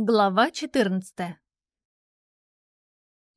Глава 14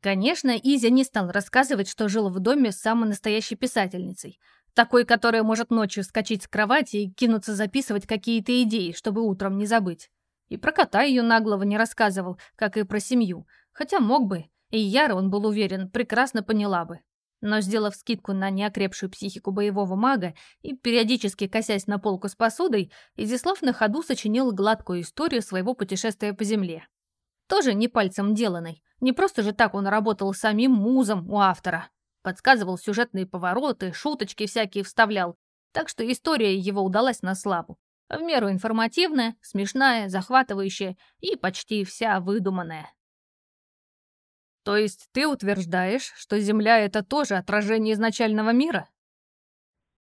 Конечно, Изя не стал рассказывать, что жил в доме с самой настоящей писательницей, такой, которая может ночью вскочить с кровати и кинуться записывать какие-то идеи, чтобы утром не забыть. И про кота ее наглого не рассказывал, как и про семью, хотя мог бы, и Яра, он был уверен, прекрасно поняла бы. Но, сделав скидку на неокрепшую психику боевого мага и периодически косясь на полку с посудой, Изяслав на ходу сочинил гладкую историю своего путешествия по земле. Тоже не пальцем деланной. Не просто же так он работал самим музом у автора. Подсказывал сюжетные повороты, шуточки всякие вставлял. Так что история его удалась на славу. В меру информативная, смешная, захватывающая и почти вся выдуманная. То есть ты утверждаешь, что Земля — это тоже отражение изначального мира?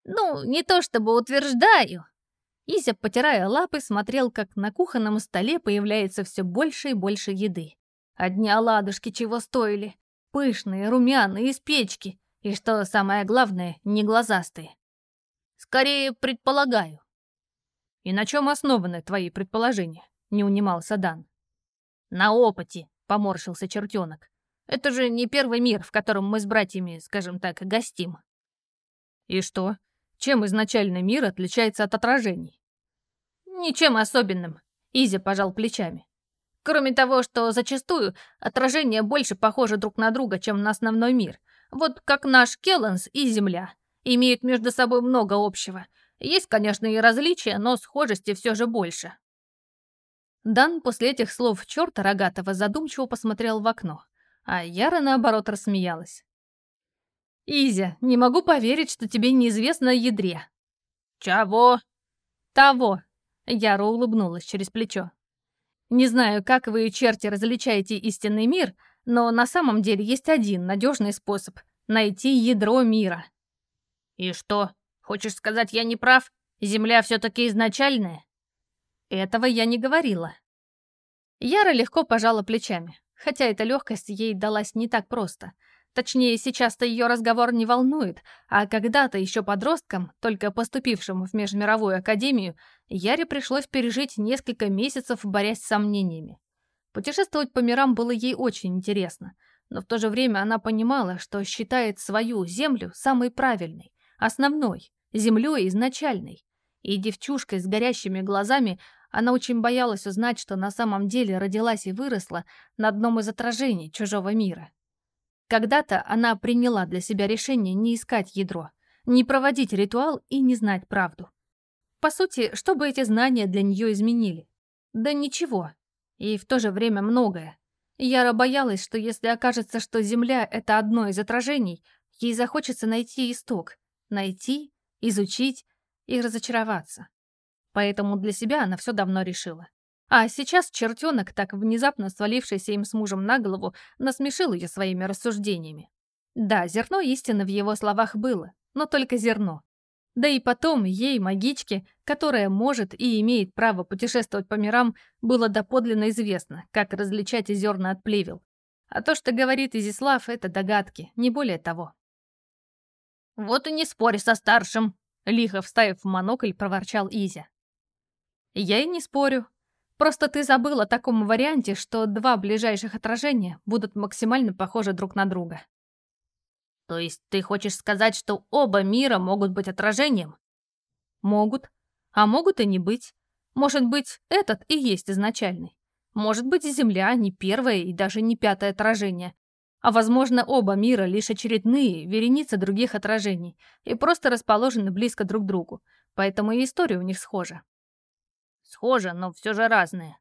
Ну, не то чтобы утверждаю. Изя, потирая лапы, смотрел, как на кухонном столе появляется все больше и больше еды. Одни оладушки чего стоили. Пышные, румяные, из печки. И что самое главное, не глазастые. Скорее, предполагаю. И на чем основаны твои предположения? Не унимался Дан. На опыте, поморщился чертенок. Это же не первый мир, в котором мы с братьями, скажем так, гостим. И что? Чем изначальный мир отличается от отражений? Ничем особенным. Изя пожал плечами. Кроме того, что зачастую отражения больше похожи друг на друга, чем на основной мир. Вот как наш Келленс и Земля. Имеют между собой много общего. Есть, конечно, и различия, но схожести все же больше. Дан после этих слов черта рогатого задумчиво посмотрел в окно а Яра, наоборот, рассмеялась. «Изя, не могу поверить, что тебе неизвестно о ядре». «Чего?» «Того», — Яра улыбнулась через плечо. «Не знаю, как вы, черти, различаете истинный мир, но на самом деле есть один надежный способ — найти ядро мира». «И что, хочешь сказать, я не прав? Земля все-таки изначальная?» «Этого я не говорила». Яра легко пожала плечами. Хотя эта легкость ей далась не так просто. Точнее, сейчас-то ее разговор не волнует, а когда-то еще подросткам, только поступившим в Межмировую академию, Яре пришлось пережить несколько месяцев, борясь с сомнениями. Путешествовать по мирам было ей очень интересно, но в то же время она понимала, что считает свою землю самой правильной, основной, землей изначальной. И девчушкой с горящими глазами она очень боялась узнать, что на самом деле родилась и выросла на одном из отражений чужого мира. Когда-то она приняла для себя решение не искать ядро, не проводить ритуал и не знать правду. По сути, что бы эти знания для нее изменили? Да ничего. И в то же время многое. Яра боялась, что если окажется, что Земля — это одно из отражений, ей захочется найти исток, найти, изучить и разочароваться. Поэтому для себя она все давно решила. А сейчас чертенок, так внезапно свалившийся им с мужем на голову, насмешил ее своими рассуждениями. Да, зерно истины в его словах было, но только зерно. Да и потом ей, магичке, которая может и имеет право путешествовать по мирам, было доподлинно известно, как различать зерна от плевел. А то, что говорит Изислав, это догадки, не более того. «Вот и не спорь со старшим!» Лихо вставив в монокль, проворчал Изя. Я и не спорю. Просто ты забыл о таком варианте, что два ближайших отражения будут максимально похожи друг на друга. То есть ты хочешь сказать, что оба мира могут быть отражением? Могут. А могут и не быть. Может быть, этот и есть изначальный. Может быть, Земля не первое и даже не пятое отражение. А возможно, оба мира лишь очередные, вереницы других отражений, и просто расположены близко друг к другу, поэтому и история у них схожа. Схоже, но все же разные.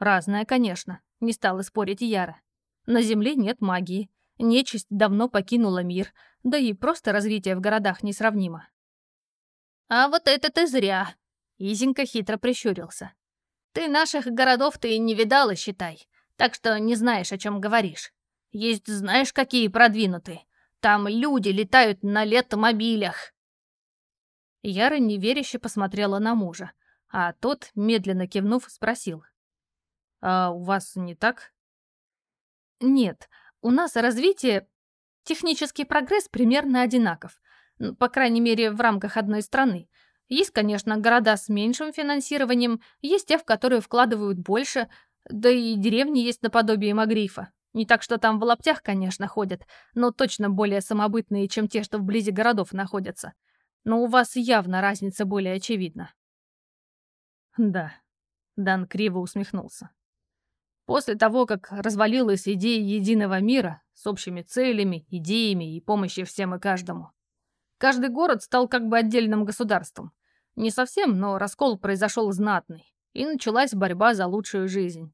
Разное, конечно, не стала спорить Яра. На Земле нет магии. Нечисть давно покинула мир, да и просто развитие в городах несравнимо. А вот это ты зря. Изенька хитро прищурился. Ты наших городов ты не видала, считай, так что не знаешь, о чем говоришь. Есть знаешь, какие продвинутые. Там люди летают на летомобилях. Яра неверяще посмотрела на мужа а тот, медленно кивнув, спросил. «А у вас не так?» «Нет, у нас развитие, технический прогресс примерно одинаков, по крайней мере, в рамках одной страны. Есть, конечно, города с меньшим финансированием, есть те, в которые вкладывают больше, Да и деревни есть наподобие Магрифа. Не так, что там в лаптях, конечно, ходят, но точно более самобытные, чем те, что вблизи городов находятся. Но у вас явно разница более очевидна. Да, Дан криво усмехнулся. После того, как развалилась идея единого мира с общими целями, идеями и помощью всем и каждому, каждый город стал как бы отдельным государством. Не совсем, но раскол произошел знатный, и началась борьба за лучшую жизнь.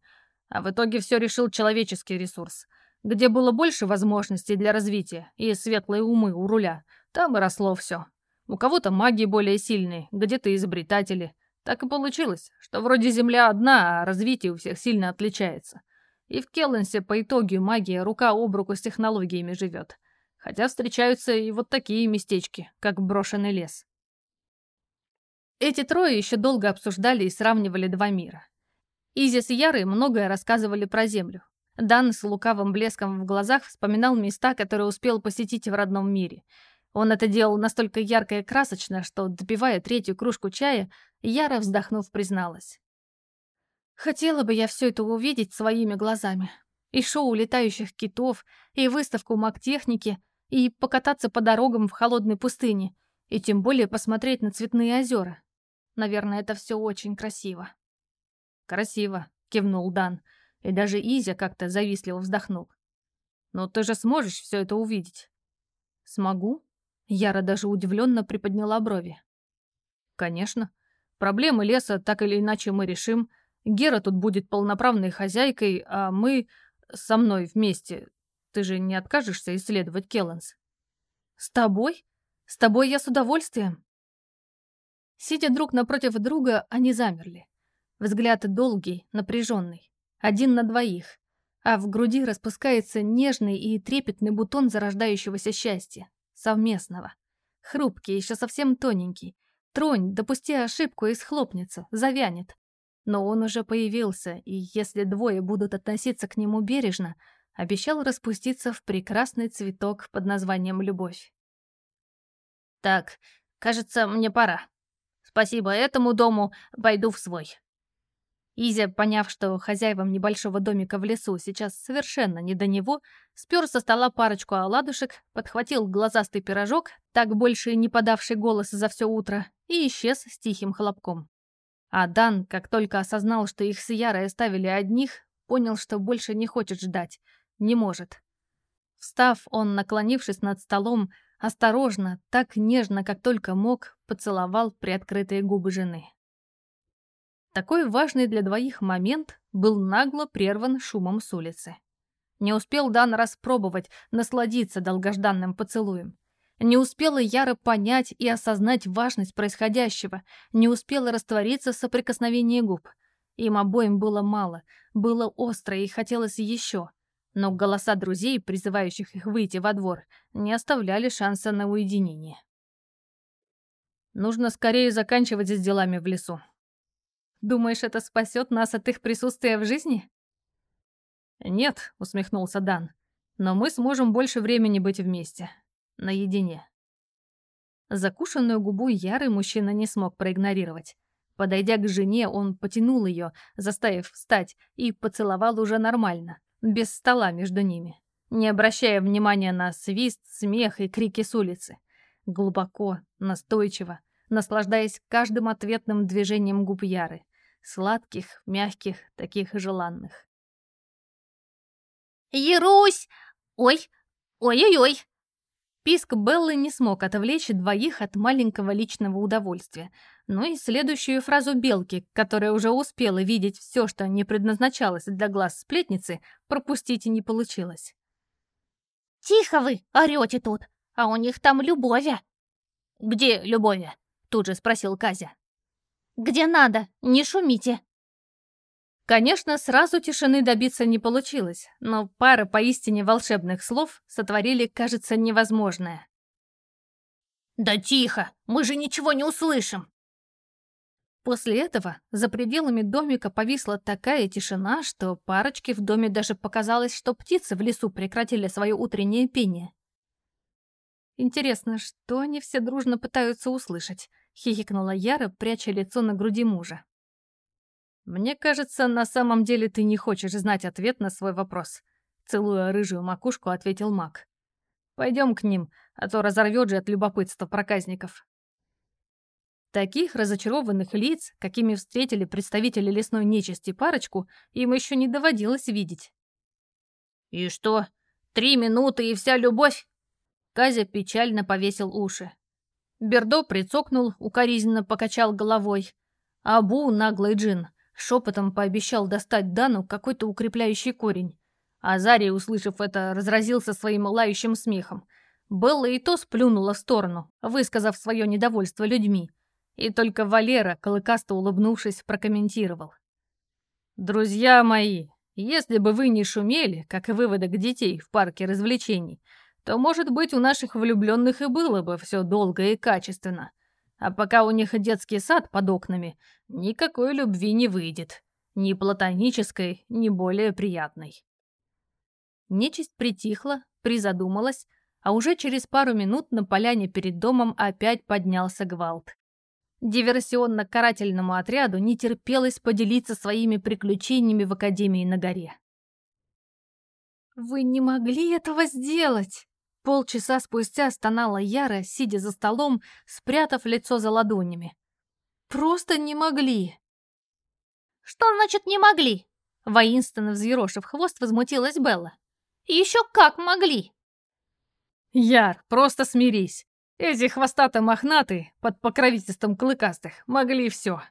А в итоге все решил человеческий ресурс. Где было больше возможностей для развития и светлые умы у руля, там и росло все. У кого-то маги более сильные, где-то изобретатели, так и получилось, что вроде Земля одна, а развитие у всех сильно отличается. И в Келленсе по итогу магия рука об руку с технологиями живет. Хотя встречаются и вот такие местечки, как брошенный лес. Эти трое еще долго обсуждали и сравнивали два мира. Изис и Яры многое рассказывали про Землю. Дан с лукавым блеском в глазах вспоминал места, которые успел посетить в родном мире — он это делал настолько ярко и красочно, что, допивая третью кружку чая, Яра, вздохнув, призналась. «Хотела бы я все это увидеть своими глазами. И шоу летающих китов, и выставку маг-техники, и покататься по дорогам в холодной пустыне, и тем более посмотреть на цветные озера. Наверное, это все очень красиво». «Красиво», — кивнул Дан, и даже Изя как-то завистливо вздохнул. «Но ты же сможешь все это увидеть?» «Смогу», Яра даже удивленно приподняла брови. «Конечно. Проблемы леса так или иначе мы решим. Гера тут будет полноправной хозяйкой, а мы со мной вместе. Ты же не откажешься исследовать Келленс?» «С тобой? С тобой я с удовольствием». Сидя друг напротив друга, они замерли. Взгляд долгий, напряженный. Один на двоих. А в груди распускается нежный и трепетный бутон зарождающегося счастья совместного. Хрупкий, еще совсем тоненький. Тронь, допусти ошибку и схлопнется, завянет. Но он уже появился, и если двое будут относиться к нему бережно, обещал распуститься в прекрасный цветок под названием «Любовь». «Так, кажется, мне пора. Спасибо этому дому, пойду в свой». Изя, поняв, что хозяевам небольшого домика в лесу сейчас совершенно не до него, спер со стола парочку оладушек, подхватил глазастый пирожок, так больше не подавший голос за все утро, и исчез с тихим хлопком. А Дан, как только осознал, что их с Ярой оставили одних, понял, что больше не хочет ждать, не может. Встав, он, наклонившись над столом, осторожно, так нежно, как только мог, поцеловал приоткрытые губы жены. Такой важный для двоих момент был нагло прерван шумом с улицы. Не успел Дан распробовать, насладиться долгожданным поцелуем. Не успела Яра понять и осознать важность происходящего, не успела раствориться в соприкосновении губ. Им обоим было мало, было остро и хотелось еще. Но голоса друзей, призывающих их выйти во двор, не оставляли шанса на уединение. «Нужно скорее заканчивать с делами в лесу», Думаешь, это спасет нас от их присутствия в жизни?» «Нет», — усмехнулся Дан. «Но мы сможем больше времени быть вместе. Наедине». Закушенную губу Яры мужчина не смог проигнорировать. Подойдя к жене, он потянул ее, заставив встать, и поцеловал уже нормально, без стола между ними, не обращая внимания на свист, смех и крики с улицы. Глубоко, настойчиво, наслаждаясь каждым ответным движением губ Яры, Сладких, мягких, таких желанных. «Ярусь! Ой! Ой-ой-ой!» Писк Беллы не смог отвлечь двоих от маленького личного удовольствия, но и следующую фразу Белки, которая уже успела видеть все, что не предназначалось для глаз сплетницы, пропустить и не получилось. «Тихо вы, орете тут, а у них там Любовя!» «Где Любовя?» — тут же спросил Казя. Где надо, не шумите!» Конечно, сразу тишины добиться не получилось, но пара поистине волшебных слов сотворили, кажется, невозможное. «Да тихо! Мы же ничего не услышим!» После этого за пределами домика повисла такая тишина, что парочке в доме даже показалось, что птицы в лесу прекратили свое утреннее пение. Интересно, что они все дружно пытаются услышать? — хихикнула Яра, пряча лицо на груди мужа. Мне кажется, на самом деле ты не хочешь знать ответ на свой вопрос. Целуя рыжую макушку, ответил маг. Пойдем к ним, а то разорвет же от любопытства проказников. Таких разочарованных лиц, какими встретили представители лесной нечисти парочку, им еще не доводилось видеть. «И что, три минуты и вся любовь?» Казя печально повесил уши. Бердо прицокнул, укоризненно покачал головой. Абу, наглый джин, шепотом пообещал достать Дану какой-то укрепляющий корень. Азарий, услышав это, разразился своим лающим смехом. Белла и то сплюнула в сторону, высказав свое недовольство людьми. И только Валера, колыкасто улыбнувшись, прокомментировал. «Друзья мои, если бы вы не шумели, как и выводок детей в парке развлечений, то, может быть, у наших влюбленных и было бы все долго и качественно. А пока у них детский сад под окнами, никакой любви не выйдет. Ни платонической, ни более приятной». Нечисть притихла, призадумалась, а уже через пару минут на поляне перед домом опять поднялся гвалт. Диверсионно-карательному отряду не терпелось поделиться своими приключениями в Академии на горе. «Вы не могли этого сделать!» Полчаса спустя стонала Яра, сидя за столом, спрятав лицо за ладонями. «Просто не могли!» «Что значит «не могли»?» Воинственно взъерошив хвост, возмутилась Белла. «Еще как могли!» «Яр, просто смирись. Эти хвостато-мохнатые, под покровительством клыкастых, могли все.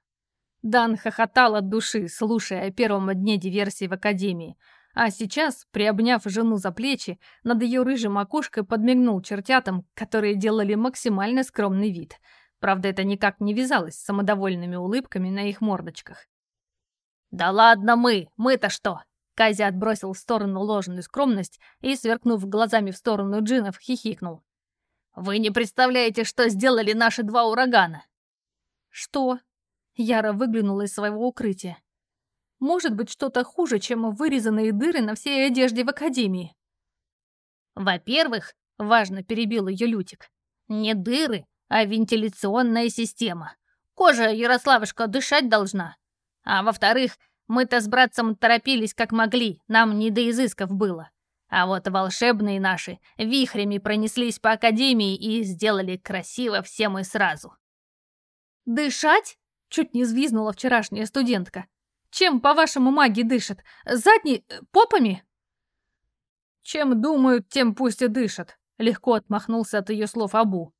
Дан хохотал от души, слушая о первом дне диверсии в Академии, а сейчас, приобняв жену за плечи, над ее рыжей макушкой подмигнул чертятам, которые делали максимально скромный вид. Правда, это никак не вязалось с самодовольными улыбками на их мордочках. «Да ладно мы! Мы-то что?» Казя отбросил в сторону ложную скромность и, сверкнув глазами в сторону джинов, хихикнул. Вы не представляете, что сделали наши два урагана!» «Что?» Яра выглянула из своего укрытия. «Может быть, что-то хуже, чем вырезанные дыры на всей одежде в Академии?» «Во-первых, — важно перебил ее Лютик, — не дыры, а вентиляционная система. Кожа, Ярославушка, дышать должна. А во-вторых, мы-то с братцем торопились как могли, нам не до изысков было. А вот волшебные наши вихрями пронеслись по академии и сделали красиво всем и сразу. «Дышать?» — чуть не взвизнула вчерашняя студентка. «Чем, по-вашему, маги дышат? Задней... Э, попами?» «Чем думают, тем пусть и дышат», — легко отмахнулся от ее слов Абу.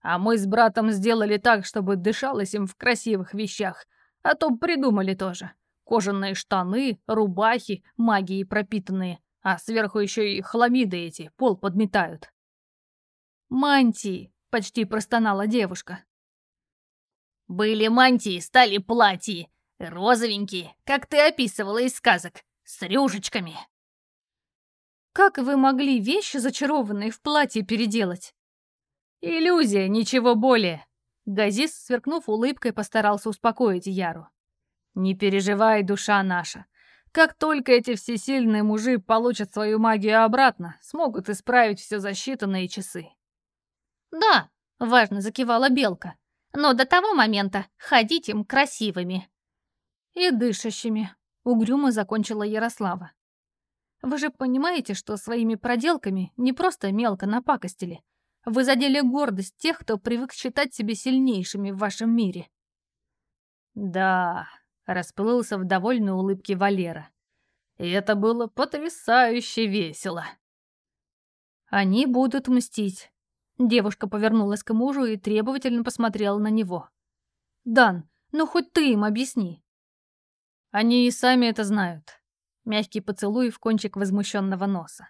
«А мы с братом сделали так, чтобы дышалось им в красивых вещах, а то придумали тоже. Кожаные штаны, рубахи, магией пропитанные. А сверху еще и хламиды эти пол подметают. «Мантии!» — почти простонала девушка. «Были мантии, стали платья. Розовенькие, как ты описывала из сказок, с рюшечками». «Как вы могли вещи, зачарованные в платье, переделать?» «Иллюзия, ничего более!» Газис, сверкнув улыбкой, постарался успокоить Яру. «Не переживай, душа наша. Как только эти всесильные мужи получат свою магию обратно, смогут исправить все за считанные часы. «Да», — важно закивала Белка, «но до того момента ходить им красивыми». «И дышащими», — угрюмо закончила Ярослава. «Вы же понимаете, что своими проделками не просто мелко напакостили. Вы задели гордость тех, кто привык считать себя сильнейшими в вашем мире». «Да», Расплылся в довольной улыбке Валера. И это было потрясающе весело. Они будут мстить. Девушка повернулась к мужу и требовательно посмотрела на него. «Дан, ну хоть ты им объясни». Они и сами это знают. Мягкий поцелуй в кончик возмущенного носа.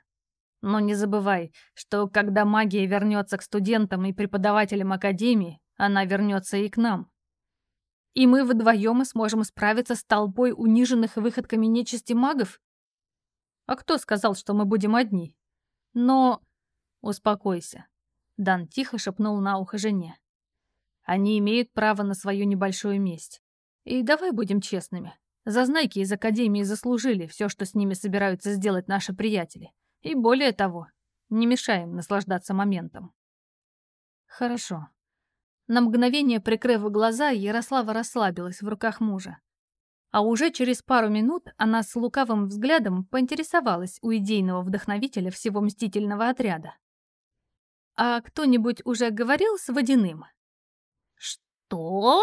Но не забывай, что когда магия вернется к студентам и преподавателям Академии, она вернется и к нам. И мы вдвоем сможем справиться с толпой униженных выходками нечисти магов? А кто сказал, что мы будем одни? Но... Успокойся. Дан тихо шепнул на ухо жене. Они имеют право на свою небольшую месть. И давай будем честными. Зазнайки из Академии заслужили все, что с ними собираются сделать наши приятели. И более того, не мешаем наслаждаться моментом. Хорошо. На мгновение прикрыв глаза, Ярослава расслабилась в руках мужа. А уже через пару минут она с лукавым взглядом поинтересовалась у идейного вдохновителя всего мстительного отряда. «А кто-нибудь уже говорил с Водяным?» «Что?»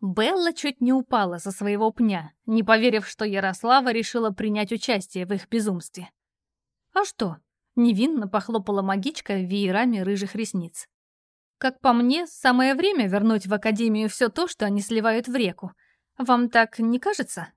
Белла чуть не упала со своего пня, не поверив, что Ярослава решила принять участие в их безумстве. «А что?» — невинно похлопала магичка веерами рыжих ресниц. «Как по мне, самое время вернуть в Академию все то, что они сливают в реку. Вам так не кажется?»